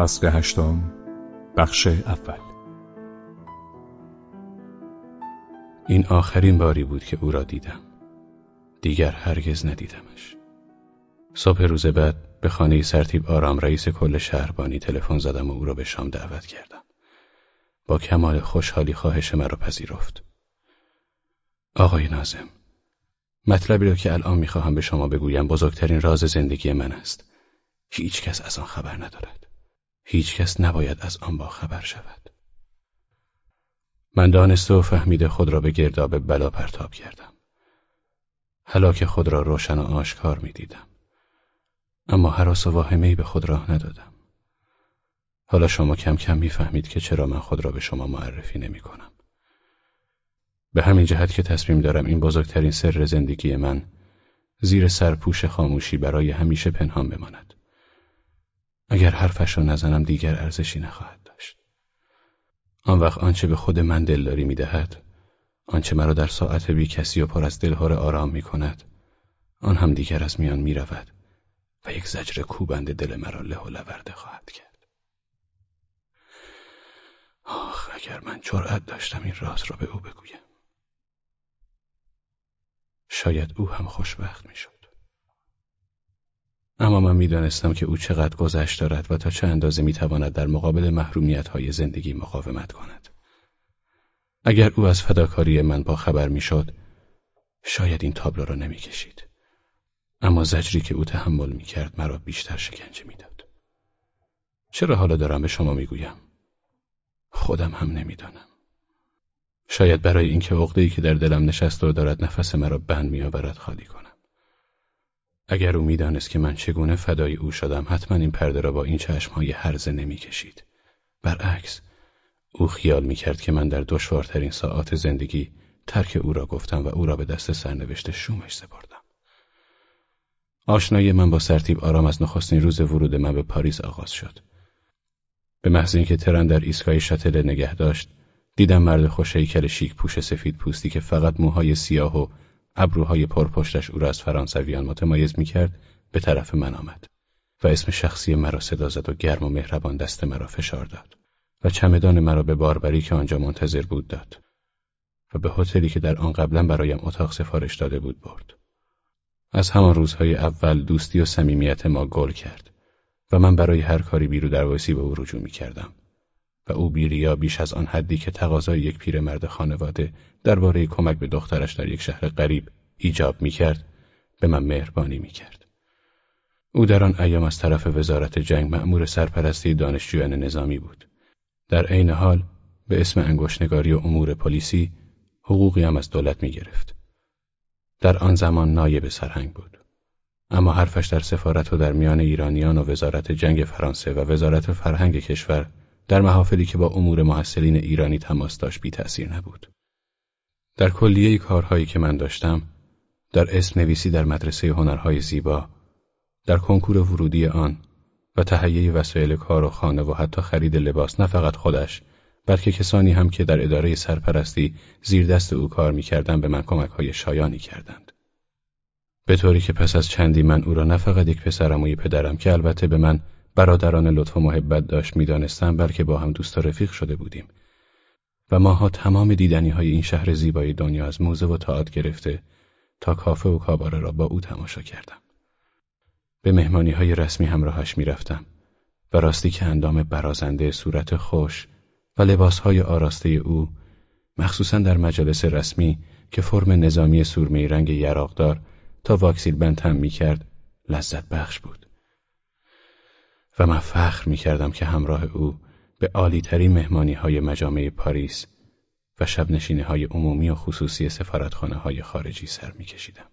فصل هشتم بخش اول. این آخرین باری بود که او را دیدم. دیگر هرگز ندیدمش. صبح روز بعد به خانه سرتیب آرام رئیس کل شهربانی تلفن زدم و او را به شام دعوت کردم. با کمال خوشحالی خواهش مرا پذیرفت. آقای نازم مطلبی را که الان می‌خواهم به شما بگویم بزرگترین راز زندگی من است. هیچ کس از آن خبر ندارد. هیچ کس نباید از آن با خبر شود من دانسته و فهمیده خود را به گرداب بلا پرتاب کردم حلاک خود را روشن و آشکار می دیدم. اما حراس و واهمهی به خود راه ندادم حالا شما کم کم می‌فهمید که چرا من خود را به شما معرفی نمی کنم. به همین جهت که تصمیم دارم این بزرگترین سر زندگی من زیر سرپوش خاموشی برای همیشه پنهان بماند. اگر حرفش را نزنم دیگر ارزشی نخواهد داشت. آن وقت آنچه به خود من دلداری می‌دهد، آنچه مرا در ساعت بی کسی و پر از دلهور آرام می کند، آن هم دیگر از میان می رود و یک زجر کوبند دل مرا له و لورده خواهد کرد. آخ اگر من جرأت داشتم این راز را به او بگویم. شاید او هم خوشبخت می‌شد. اما من می‌دانستم که او چقدر گذشت دارد و تا چه اندازه می‌تواند در مقابل محرومیت های زندگی مقاومت کند. اگر او از فداکاری من با خبر می‌شد، شاید این تابلو را نمی‌کشید. اما زجری که او تحمل می‌کرد مرا بیشتر شکنجه می‌داد. چرا حالا دارم به شما می‌گویم؟ خودم هم نمی‌دانم. شاید برای اینکه عقده‌ای که در دلم نشست و دارد نفس مرا بند میآورد خالی کنم. اگر او می‌دانست که من چگونه فدای او شدم حتما این پرده را با این چشمهای هرزه نمی‌کشید. برعکس او خیال می‌کرد که من در دشوارترین ساعات زندگی ترک او را گفتم و او را به دست سرنوشت شومش سپردم. آشنایی من با سرتیب آرام از نخستین روز ورود من به پاریس آغاز شد. به محض اینکه ترن در ایستگاه شتل نگه داشت دیدم مرد خوشهیکل شیک پوش سفید پوستی که فقط موهای سیاه و ابروهای پرپشتش او را از فرانسویان متمایز می‌کرد به طرف من آمد و اسم شخصی مرا صدا زد و گرم و مهربان دست مرا فشار داد و چمدان مرا به باربری که آنجا منتظر بود داد و به هتلی که در آن قبلا برایم اتاق سفارش داده بود برد. از همان روزهای اول دوستی و صمیمیت ما گل کرد و من برای هر کاری بیرو درواسی به او رجوع می کردم او بیریا بیش از آن حدی که تقاضای یک پیرمرد خانواده درباره کمک به دخترش در یک شهر غریب ایجاب می‌کرد به من مهربانی می‌کرد. او در آن ایام از طرف وزارت جنگ مأمور سرپرستی دانشجویان نظامی بود. در عین حال به اسم انگشتنگاری و امور پلیسی حقوقی هم از دولت می‌گرفت. در آن زمان نایب سرهنگ بود. اما حرفش در سفارت و در میان ایرانیان و وزارت جنگ فرانسه و وزارت فرهنگ کشور در محافلی که با امور محصلین ایرانی تماس داشت بی تأثیر نبود. در کلیه کارهایی که من داشتم، در اسم نویسی در مدرسه هنرهای زیبا، در کنکور ورودی آن و تهیه وسایل کار و خانه و حتی خرید لباس نه فقط خودش بلکه کسانی هم که در اداره سرپرستی زیر دست او کار می‌کردند به من کمک های شایانی کردند. به طوری که پس از چندی من او را نه فقط یک پسرم و پدرم که البته به من برادران لطف و محبت داشت می‌دانستم بلکه با هم دوست و رفیق شده بودیم. و ماها تمام دیدنی های این شهر زیبای دنیا از موزه و تاعت گرفته تا کافه و کاباره را با او تماشا کردم. به مهمانی های رسمی همراهش می‌رفتم و راستی که اندام برازنده صورت خوش و لباس های آراسته او مخصوصا در مجالس رسمی که فرم نظامی سرمه رنگ یراقدار تا واکسیل بند هم می‌کرد لذت بخش بود. و من فخر می کردم که همراه او به عالیترین مهمانی های مجامع پاریس و شب های عمومی و خصوصی سفارتخانه های خارجی سر می کشیدم.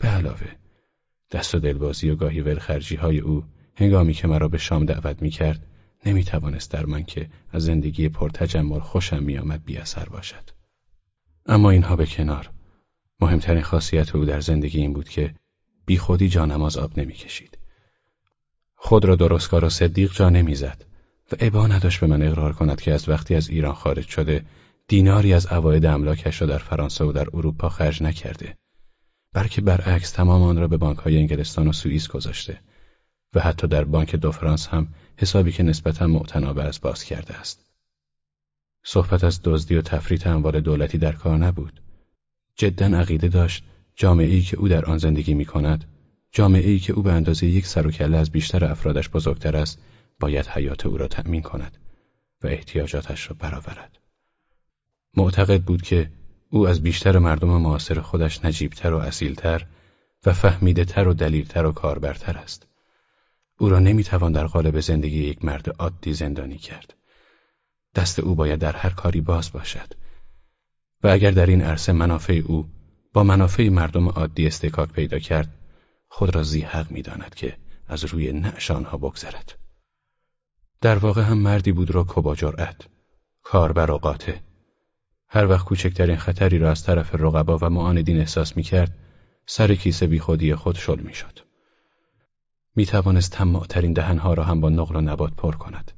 به علاوه دست و دلبازی و گاهی ولخرجی های او هنگامی که مرا به شام دعوت می کرد نمی توانست در من که از زندگی پرتجمل خوشم می آمد بی اثر باشد. اما اینها به کنار مهمترین خاصیت او در زندگی این بود که بی خودی جانماز آب نمی کشید. خود را درستکار و صدیق جا نمی‌زد و ابا نداشت به من اقرار کند که از وقتی از ایران خارج شده دیناری از عواید املاکش را در فرانسه و در اروپا خرج نکرده بلکه برعکس تمام آن را به بانکهای انگلستان و سوئیس گذاشته و حتی در بانک دو فرانس هم حسابی که نسبتا معتنابه از باز کرده است. صحبت از دزدی و تفریط اموال دولتی در کار نبود. جدا عقیده داشت جامعه ای که او در آن زندگی می کند، جامعه ای که او به اندازه یک سر و کله از بیشتر افرادش بزرگتر است، باید حیات او را تأمین کند و احتیاجاتش را برآورد. معتقد بود که او از بیشتر مردم معاصر خودش نجیبتر و اصیلتر و فهمیدهتر و دلیلتر و کاربرتر است. او را نمی‌توان در قالب زندگی یک مرد عادی زندانی کرد. دست او باید در هر کاری باز باشد. و اگر در این عرصه منافع او با منافع مردم عادی استکاک پیدا کرد، خود را زی حق می‌داند که از روی نعش آنها بگذرد. در واقع هم مردی بود را کبا جرأت، کاربر و قاطع. هر وقت کوچکترین خطری را از طرف رقبا و معاندین احساس می کرد، سر کیسه بی خودی خود شل می شد. می توانست تماعترین دهنها را هم با نقل و نبات پر کند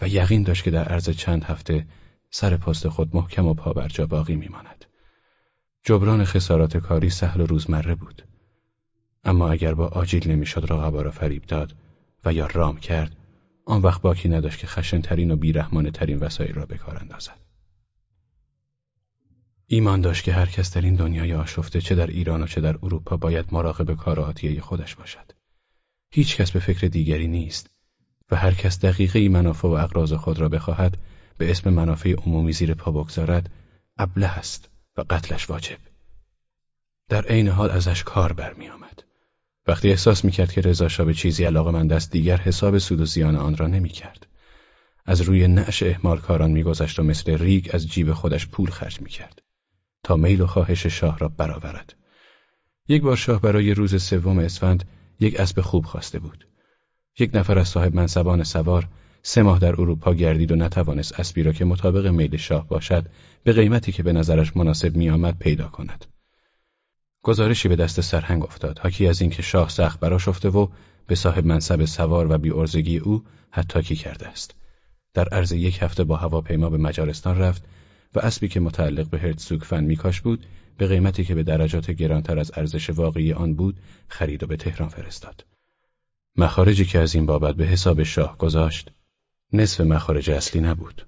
و یقین داشت که در عرض چند هفته سر پست خود محکم و پابرجا باقی می ماند. جبران خسارات کاری سهل و روزمره بود. اما اگر با آجیل نمی‌شد رقبا را فریب داد و یا رام کرد آن وقت باکی نداشت که خشنترین و بیرحمانه ترین وسایل را به کار اندازد. ایمان داشت که هر کس در این دنیای آشفته چه در ایران و چه در اروپا باید مراقب کار خودش باشد. هیچ کس به فکر دیگری نیست و هر کس دقیقه ای منافع و اقراض خود را بخواهد به اسم منافع عمومی زیر پا بگذارد ابله است و قتلش واجب. در عین حال ازش کار برمی آمد. وقتی احساس می کرد که رضا به چیزی علاقه من است دیگر حساب سود و زیان آن را نمی کرد. از روی نعش احمال کاران میگذشت و مثل ریگ از جیب خودش پول خرج می کرد. تا میل و خواهش شاه را برآورد. یک بار شاه برای روز سوم اسفند یک اسب خوب خواسته بود. یک نفر از صاحب منصبان سوار سه ماه در اروپا گردید و نتوانست اسبی را که مطابق میل شاه باشد به قیمتی که به نظرش مناسب میآمد پیدا کند. گزارشی به دست سرهنگ افتاد حاکی از اینکه شاه سخت براشفته و به صاحب منصب سوار و بیارزگی او حتی کرده است. در عرض یک هفته با هواپیما به مجارستان رفت و اسبی که متعلق به هرتزوگ فن میکاش بود به قیمتی که به درجات گرانتر از ارزش واقعی آن بود خرید و به تهران فرستاد. مخارجی که از این بابت به حساب شاه گذاشت نصف مخارج اصلی نبود.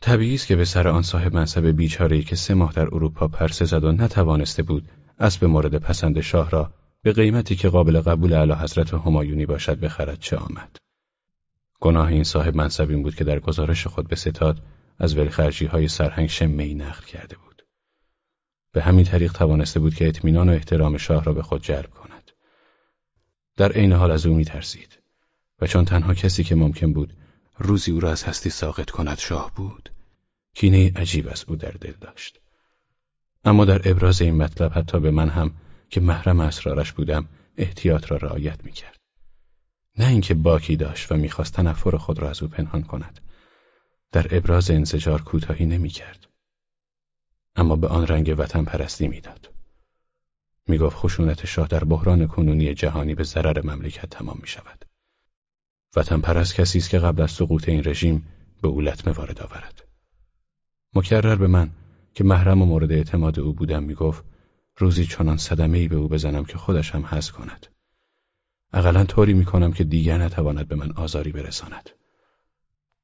طبیعی است که به سر آن صاحب منصب بیچاره‌ای که سه ماه در اروپا پرسه زد و نتوانسته بود اسب مورد پسند شاه را به قیمتی که قابل قبول اعلی حضرت همایونی باشد بخرد چه آمد. گناه این صاحب منصب این بود که در گزارش خود به ستاد از ولخرجی های سرهنگ شمه نقل کرده بود. به همین طریق توانسته بود که اطمینان و احترام شاه را به خود جلب کند. در عین حال از او میترسید و چون تنها کسی که ممکن بود روزی او را از هستی ساقط کند شاه بود. کینه عجیب از او در دل داشت. اما در ابراز این مطلب حتی به من هم که محرم اسرارش بودم احتیاط را رعایت می‌کرد. نه اینکه باکی داشت و می‌خواست تنفر خود را از او پنهان کند. در ابراز انزجار کوتاهی نمی‌کرد. اما به آن رنگ وطن پرستی می‌داد. می‌گفت خشونت شاه در بحران کنونی جهانی به ضرر مملکت تمام می شود. وطن پرست کسی است که قبل از سقوط این رژیم به او لطمه وارد آورد. مکرر به من که محرم و مورد اعتماد او بودم می‌گفت روزی چنان صدمه ای به او بزنم که خودش هم حس کند. اقلا طوری می‌کنم که دیگر نتواند به من آزاری برساند.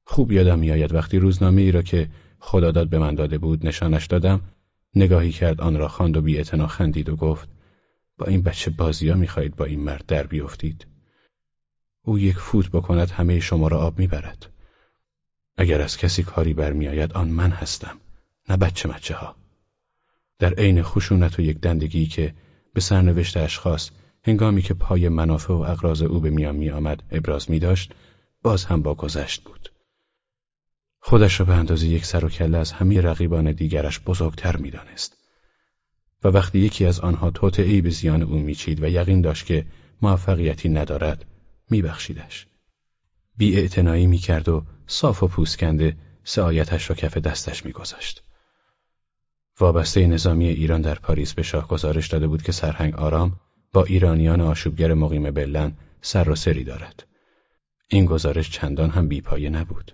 خوب یادم میآید وقتی روزنامه ای را که خداداد به من داده بود نشانش دادم نگاهی کرد آن را خواند و بی خندید و گفت با این بچه بازی ها می‌خواهید با این مرد در بیفتید او یک فوت بکند همه شما را آب می‌برد. اگر از کسی کاری برمیآید آن من هستم نه بچه مچه ها در عین خشونت و یک دندگی که به سرنوشت اشخاص هنگامی که پای منافع و اقراض او به میان می آمد ابراز می داشت باز هم با گذشت بود. خودش را به اندازه یک سر و کله از همه رقیبان دیگرش بزرگتر می‌دانست. و وقتی یکی از آنها توطعهای به زیان او میچید و یقین داشت که موفقیتی ندارد میبخشیدش. بی می می‌کرد و صاف و پوسکنده سعایتش را کف دستش میگذاشت. وابسته نظامی ایران در پاریس به شاه گزارش داده بود که سرهنگ آرام با ایرانیان آشوبگر مقیم بلن سر و سری دارد. این گزارش چندان هم بیپایه نبود.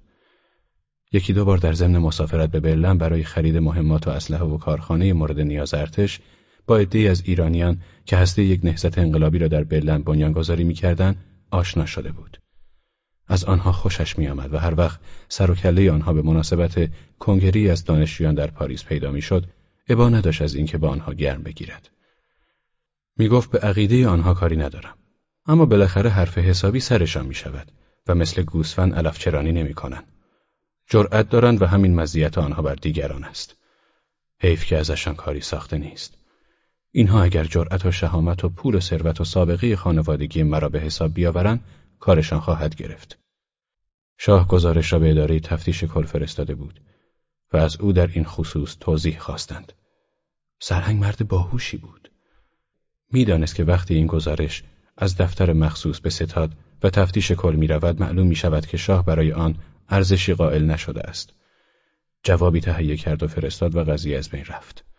یکی دو بار در ضمن مسافرت به برلن برای خرید مهمات و اسلحه و کارخانه مورد نیاز ارتش با عدهای از ایرانیان که هسته یک نهضت انقلابی را در برلن بنیانگذاری می‌کردند آشنا شده بود از آنها خوشش میآمد و هر وقت سر و کله آنها به مناسبت کنگری از دانشجویان در پاریس پیدا می‌شد ابا نداشت از اینکه با آنها گرم بگیرد می‌گفت به عقیده آنها کاری ندارم اما بالاخره حرف حسابی سرشان می شود و مثل گوسفند علف چرانی نمی کنن. جرأت دارند و همین مزیت آنها بر دیگران است. حیف که ازشان کاری ساخته نیست. اینها اگر جرأت و شهامت و پول و ثروت و سابقه خانوادگی مرا به حساب بیاورند کارشان خواهد گرفت. شاه گزارش را به اداره تفتیش کل فرستاده بود و از او در این خصوص توضیح خواستند. سرهنگ مرد باهوشی بود. می‌دانست که وقتی این گزارش از دفتر مخصوص به ستاد و تفتیش کل می رود معلوم می شود که شاه برای آن ارزشی قائل نشده است. جوابی تهیه کرد و فرستاد و قضیه از بین رفت.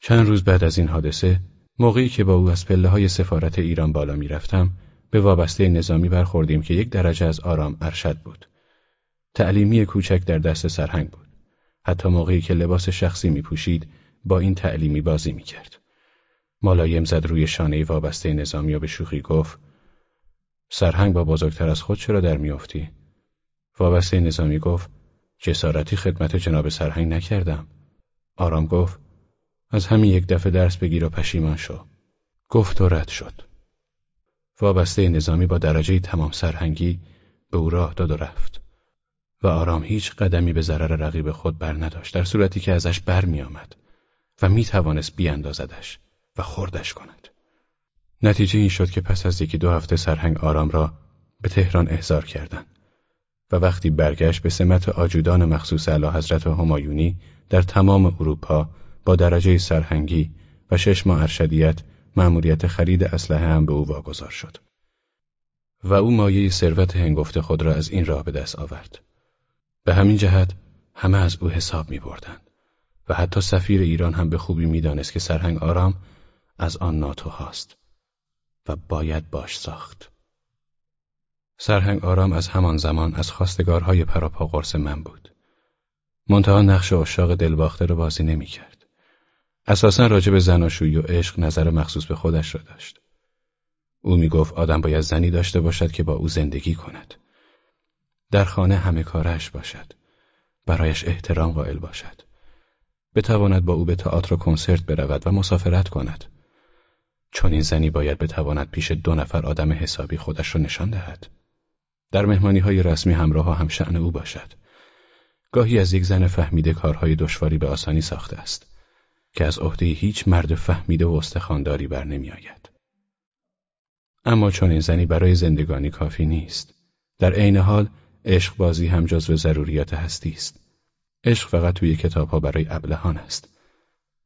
چند روز بعد از این حادثه موقعی که با او از پله های سفارت ایران بالا می رفتم به وابسته نظامی برخوردیم که یک درجه از آرام ارشد بود. تعلیمی کوچک در دست سرهنگ بود. حتی موقعی که لباس شخصی می پوشید با این تعلیمی بازی می کرد. مالایم زد روی شانه وابسته نظامی و به شوخی گفت سرهنگ با بزرگتر از خود چرا در میافتی؟ وابسته نظامی گفت جسارتی خدمت جناب سرهنگ نکردم. آرام گفت از همین یک دفعه درس بگیر و پشیمان شو. گفت و رد شد. وابسته نظامی با درجه تمام سرهنگی به او راه داد و رفت. و آرام هیچ قدمی به ضرر رقیب خود بر نداشت در صورتی که ازش بر می آمد و می توانست بیاندازدش و خوردش کند. نتیجه این شد که پس از یکی دو هفته سرهنگ آرام را به تهران احضار کردند و وقتی برگشت به سمت آجودان مخصوص علی حضرت همایونی در تمام اروپا با درجه سرهنگی و شش ماه ارشدیت مأموریت خرید اسلحه هم به او واگذار شد و او مایه ثروت هنگفت خود را از این راه به دست آورد به همین جهت همه از او حساب می بردند و حتی سفیر ایران هم به خوبی می‌دانست که سرهنگ آرام از آن ناتو هاست و باید باش ساخت. سرهنگ آرام از همان زمان از خواستگارهای پراپا قرص من بود. منتها نقش اشاق دلباخته را بازی نمی کرد. اساسا راجع به زناشویی و عشق نظر مخصوص به خودش را داشت. او می گفت آدم باید زنی داشته باشد که با او زندگی کند. در خانه همه کارش باشد. برایش احترام قائل باشد. بتواند با او به تئاتر و کنسرت برود و مسافرت کند. چون این زنی باید بتواند پیش دو نفر آدم حسابی خودش را نشان دهد. در مهمانی های رسمی همراه ها هم او باشد. گاهی از یک زن فهمیده کارهای دشواری به آسانی ساخته است که از عهده هیچ مرد فهمیده و استخانداری بر نمی آید. اما چون این زنی برای زندگانی کافی نیست. در عین حال عشق بازی هم جزو ضروریات هستی است. عشق فقط توی کتاب ها برای ابلهان است.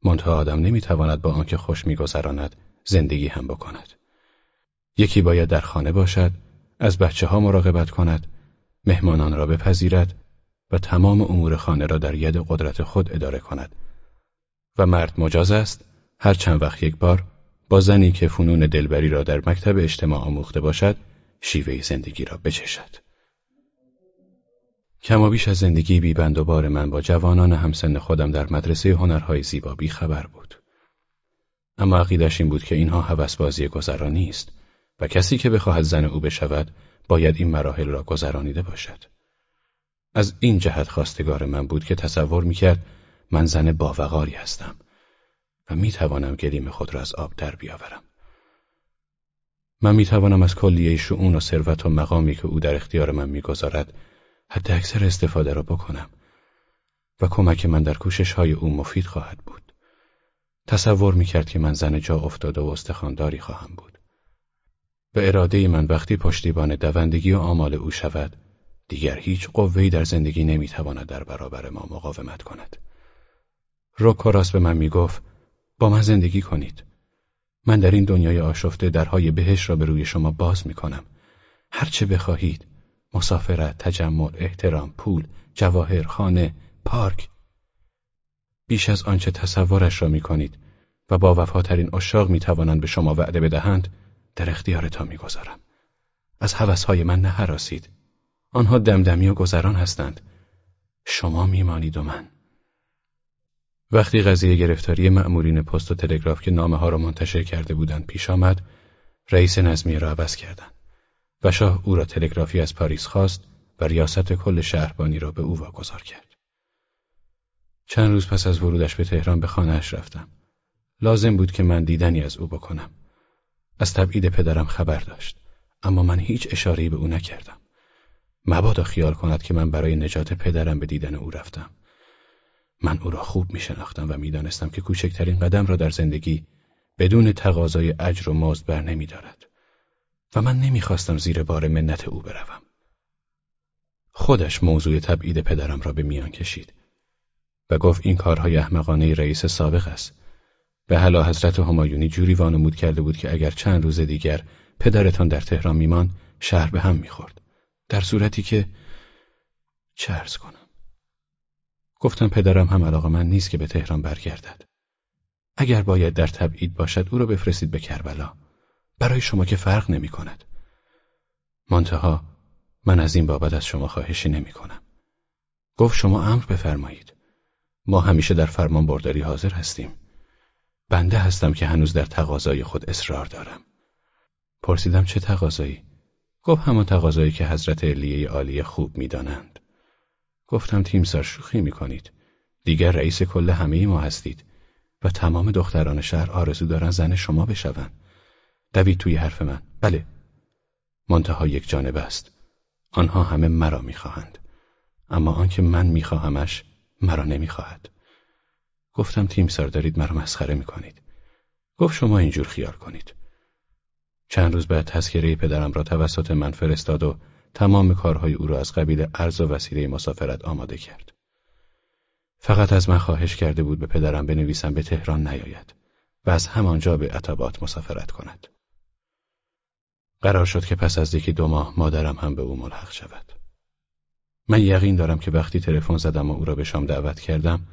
منتها آدم نمی‌تواند با آنکه خوش میگذراند زندگی هم بکند. یکی باید در خانه باشد، از بچه ها مراقبت کند، مهمانان را بپذیرد و تمام امور خانه را در ید قدرت خود اداره کند. و مرد مجاز است هر چند وقت یک بار با زنی که فنون دلبری را در مکتب اجتماع آموخته باشد شیوه زندگی را بچشد. کما بیش از زندگی بیبند و بار من با جوانان همسن خودم در مدرسه هنرهای زیبا خبر بود. اما عقیدش این بود که اینها هوسبازی گذرانی نیست و کسی که بخواهد زن او بشود باید این مراحل را گذرانیده باشد. از این جهت خواستگار من بود که تصور می‌کرد من زن باوقاری هستم و می‌توانم گلیم خود را از آب در بیاورم. من می‌توانم از کلیه شعون و ثروت و مقامی که او در اختیار من می‌گذارد حتی اکثر استفاده را بکنم و کمک من در کوشش های او مفید خواهد بود. تصور می‌کرد که من زن جا افتاده و استخانداری خواهم بود. به اراده من وقتی پشتیبان دوندگی و آمال او شود، دیگر هیچ قوهی در زندگی نمی‌تواند در برابر ما مقاومت کند. روکوراس به من می‌گفت با من زندگی کنید. من در این دنیای آشفته درهای بهش را به روی شما باز می‌کنم. هر چه بخواهید مسافرت، تجمل، احترام، پول، جواهر، خانه، پارک بیش از آنچه تصورش را می کنید و با وفاترین اشاق می توانند به شما وعده بدهند در اختیارتان می گذارم. از حوثهای من نهراسید. آنها دمدمی و گذران هستند. شما میمانید و من. وقتی قضیه گرفتاری مأمورین پست و تلگراف که نامه ها را منتشر کرده بودند پیش آمد، رئیس نظمیه را عوض کردند. و شاه او را تلگرافی از پاریس خواست و ریاست کل شهربانی را به او واگذار کرد. چند روز پس از ورودش به تهران به خانهاش رفتم. لازم بود که من دیدنی از او بکنم. از تبعید پدرم خبر داشت. اما من هیچ اشاره‌ای به او نکردم. مبادا خیال کند که من برای نجات پدرم به دیدن او رفتم. من او را خوب می شناختم و می‌دانستم که کوچکترین قدم را در زندگی بدون تقاضای اجر و مزد بر نمی دارد. و من نمی‌خواستم زیر بار منت او بروم. خودش موضوع تبعید پدرم را به میان کشید و گفت این کارهای احمقانه رئیس سابق است. به حلا حضرت همایونی جوری وانمود کرده بود که اگر چند روز دیگر پدرتان در تهران میمان شهر به هم می‌خورد. در صورتی که چه کنم؟ گفتم پدرم هم علاقه من نیست که به تهران برگردد. اگر باید در تبعید باشد او را بفرستید به کربلا. برای شما که فرق نمی کند. منتها من از این بابت از شما خواهشی نمی کنم. گفت شما امر بفرمایید. ما همیشه در فرمان برداری حاضر هستیم. بنده هستم که هنوز در تقاضای خود اصرار دارم. پرسیدم چه تقاضایی؟ گفت همان تقاضایی که حضرت علیه عالی خوب می‌دانند. گفتم تیمسار شوخی می کنید. دیگر رئیس کل همه ما هستید و تمام دختران شهر آرزو دارن زن شما بشوند. دوید توی حرف من. بله. منتها یک جانب است. آنها همه مرا می‌خواهند. اما آنکه من میخواهمش مرا نمی‌خواهد. گفتم تیمسار دارید مرا مسخره می‌کنید. گفت شما اینجور خیال کنید. چند روز بعد تذکره پدرم را توسط من فرستاد و تمام کارهای او را از قبیل ارز و وسیله مسافرت آماده کرد. فقط از من خواهش کرده بود به پدرم بنویسم به تهران نیاید و از همانجا به عطابات مسافرت کند. قرار شد که پس از یکی دو ماه مادرم هم به او ملحق شود. من یقین دارم که وقتی تلفن زدم و او را به شام دعوت کردم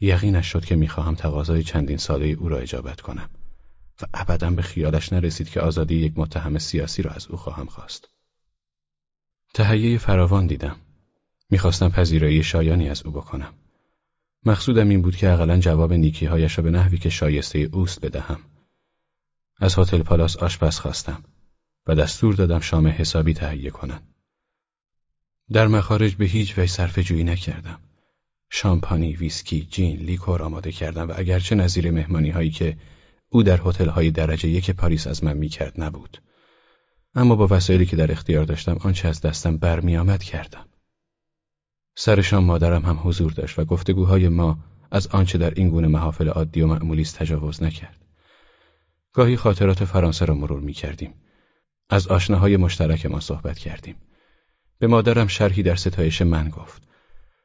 یقینش شد که می‌خواهم تقاضای چندین ساله او را اجابت کنم و ابدا به خیالش نرسید که آزادی یک متهم سیاسی را از او خواهم خواست. تهیه فراوان دیدم. می‌خواستم پذیرایی شایانی از او بکنم. مقصودم این بود که اقلا جواب نیکیهایش را به نحوی که شایسته اوست بدهم. از هتل پالاس آشپز خواستم و دستور دادم شام حسابی تهیه کنند. در مخارج به هیچ وجه صرفه جویی نکردم. شامپانی، ویسکی، جین، لیکور آماده کردم و اگرچه نظیر مهمانی هایی که او در هتل های درجه یک پاریس از من می‌کرد نبود. اما با وسایلی که در اختیار داشتم آنچه از دستم برمیآمد کردم. سر شام مادرم هم حضور داشت و گفتگوهای ما از آنچه در این گونه محافل عادی و معمولی تجاوز نکرد. گاهی خاطرات فرانسه را مرور می کردیم. از آشناهای مشترک ما صحبت کردیم. به مادرم شرحی در ستایش من گفت.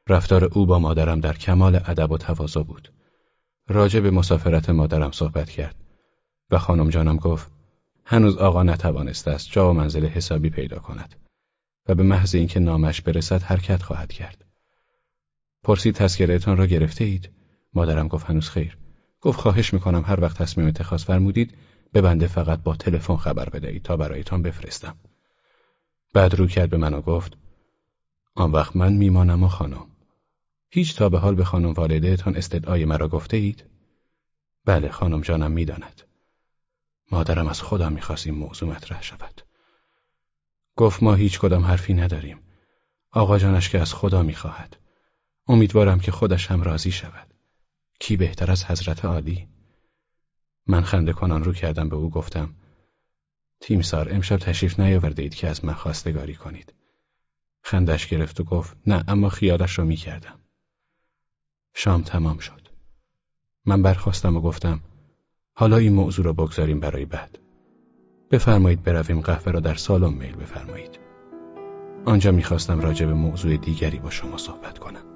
رفتار او با مادرم در کمال ادب و تواضع بود. راجع به مسافرت مادرم صحبت کرد و خانم جانم گفت هنوز آقا نتوانسته است جا و منزل حسابی پیدا کند و به محض اینکه نامش برسد حرکت خواهد کرد. پرسید تذکرهتان را گرفته اید؟ مادرم گفت هنوز خیر. گفت خواهش می‌کنم هر وقت تصمیم اتخاذ فرمودید به بنده فقط با تلفن خبر بدهید تا برایتان بفرستم. بعد رو کرد به من و گفت آن وقت من میمانم و خانم. هیچ تا به حال به خانم والدهتان استدعای مرا گفته اید؟ بله خانم جانم می‌داند. مادرم از خدا می‌خواست این موضوع مطرح شود. گفت ما هیچ کدام حرفی نداریم. آقا جانش که از خدا می‌خواهد. امیدوارم که خودش هم راضی شود. کی بهتر از حضرت عالی؟ من خنده کنان رو کردم به او گفتم تیمسار امشب تشریف نیاورده اید که از من خواستگاری کنید. خندش گرفت و گفت نه اما خیالش را می کردم. شام تمام شد. من برخواستم و گفتم حالا این موضوع را بگذاریم برای بعد. بفرمایید برویم قهوه را در سالن میل بفرمایید. آنجا می‌خواستم راجع به موضوع دیگری با شما صحبت کنم.